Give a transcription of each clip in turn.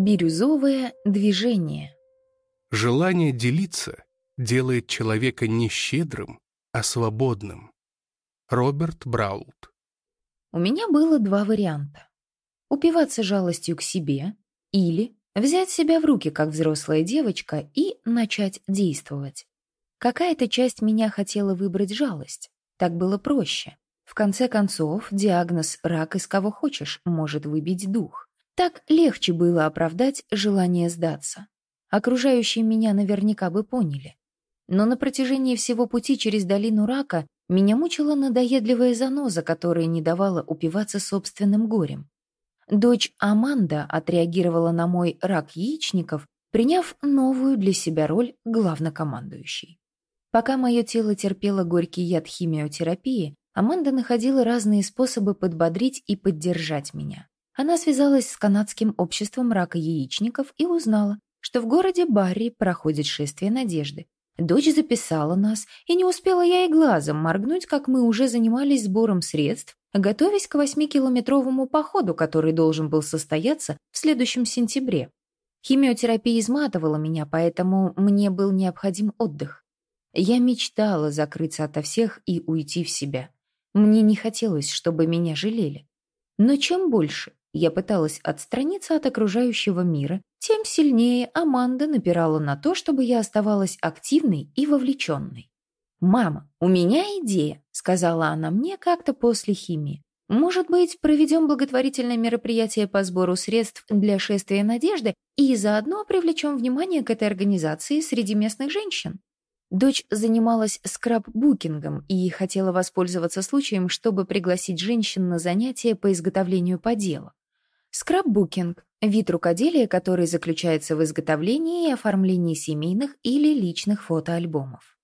Бирюзовое движение. Желание делиться делает человека не щедрым, а свободным. Роберт Браулт. У меня было два варианта. Упиваться жалостью к себе или взять себя в руки как взрослая девочка и начать действовать. Какая-то часть меня хотела выбрать жалость. Так было проще. В конце концов, диагноз «рак из кого хочешь» может выбить дух. Так легче было оправдать желание сдаться. Окружающие меня наверняка бы поняли. Но на протяжении всего пути через долину рака меня мучила надоедливая заноза, которая не давала упиваться собственным горем. Дочь Аманда отреагировала на мой рак яичников, приняв новую для себя роль главнокомандующей. Пока мое тело терпело горький яд химиотерапии, Аманда находила разные способы подбодрить и поддержать меня. Она связалась с канадским обществом рака яичников и узнала, что в городе Барри проходит шествие надежды. Дочь записала нас, и не успела я и глазом моргнуть, как мы уже занимались сбором средств, готовясь к восьмикилометровому походу, который должен был состояться в следующем сентябре. Химиотерапия изматывала меня, поэтому мне был необходим отдых. Я мечтала закрыться ото всех и уйти в себя. Мне не хотелось, чтобы меня жалели. Но чем больше я пыталась отстраниться от окружающего мира, тем сильнее Аманда напирала на то, чтобы я оставалась активной и вовлеченной. «Мама, у меня идея», — сказала она мне как-то после химии. «Может быть, проведем благотворительное мероприятие по сбору средств для шествия надежды и заодно привлечем внимание к этой организации среди местных женщин?» Дочь занималась скраббукингом и хотела воспользоваться случаем, чтобы пригласить женщин на занятия по изготовлению подела. Скраббукинг – вид рукоделия, который заключается в изготовлении и оформлении семейных или личных фотоальбомов.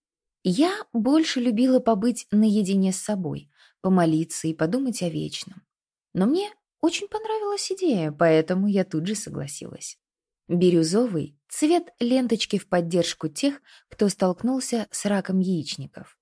Я больше любила побыть наедине с собой, помолиться и подумать о вечном. Но мне очень понравилась идея, поэтому я тут же согласилась. Бирюзовый – цвет ленточки в поддержку тех, кто столкнулся с раком яичников.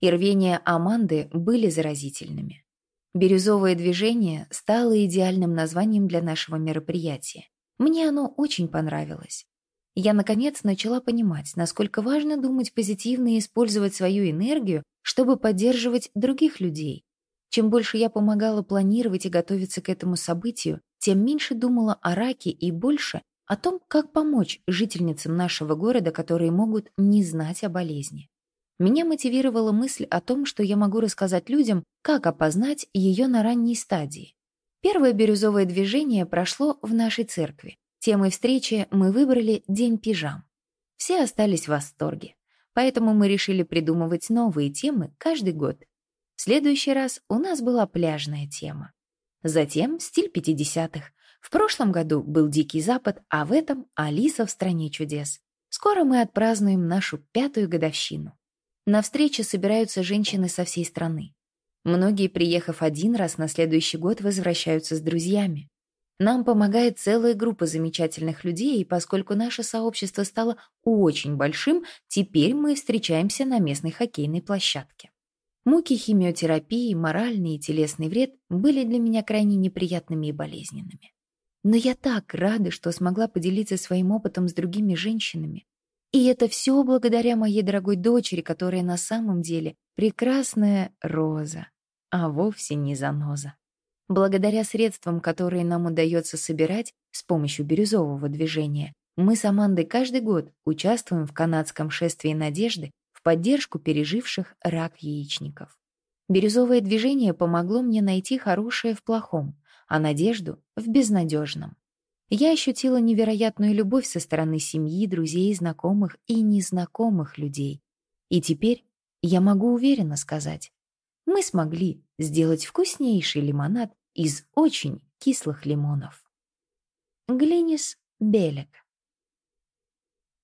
И рвения Аманды были заразительными. Бирюзовое движение стало идеальным названием для нашего мероприятия. Мне оно очень понравилось. Я, наконец, начала понимать, насколько важно думать позитивно и использовать свою энергию, чтобы поддерживать других людей. Чем больше я помогала планировать и готовиться к этому событию, тем меньше думала о раке и больше о том, как помочь жительницам нашего города, которые могут не знать о болезни. Меня мотивировала мысль о том, что я могу рассказать людям, как опознать ее на ранней стадии. Первое бирюзовое движение прошло в нашей церкви. Темой встречи мы выбрали День пижам. Все остались в восторге, поэтому мы решили придумывать новые темы каждый год. В следующий раз у нас была пляжная тема. Затем стиль 50-х. В прошлом году был Дикий Запад, а в этом Алиса в стране чудес. Скоро мы отпразднуем нашу пятую годовщину. На встрече собираются женщины со всей страны. Многие, приехав один раз, на следующий год возвращаются с друзьями. Нам помогает целая группа замечательных людей, и поскольку наше сообщество стало очень большим, теперь мы встречаемся на местной хоккейной площадке. Муки химиотерапии, моральный и телесный вред были для меня крайне неприятными и болезненными. Но я так рада, что смогла поделиться своим опытом с другими женщинами, и это все благодаря моей дорогой дочери, которая на самом деле прекрасная роза, а вовсе не заноза. Благодаря средствам, которые нам удается собирать с помощью бирюзового движения, мы с Амандой каждый год участвуем в канадском шествии надежды в поддержку переживших рак яичников. Бирюзовое движение помогло мне найти хорошее в плохом, а надежду — в безнадежном. Я ощутила невероятную любовь со стороны семьи, друзей, знакомых и незнакомых людей. И теперь я могу уверенно сказать, мы смогли сделать вкуснейший лимонад из очень кислых лимонов. Глинис Белек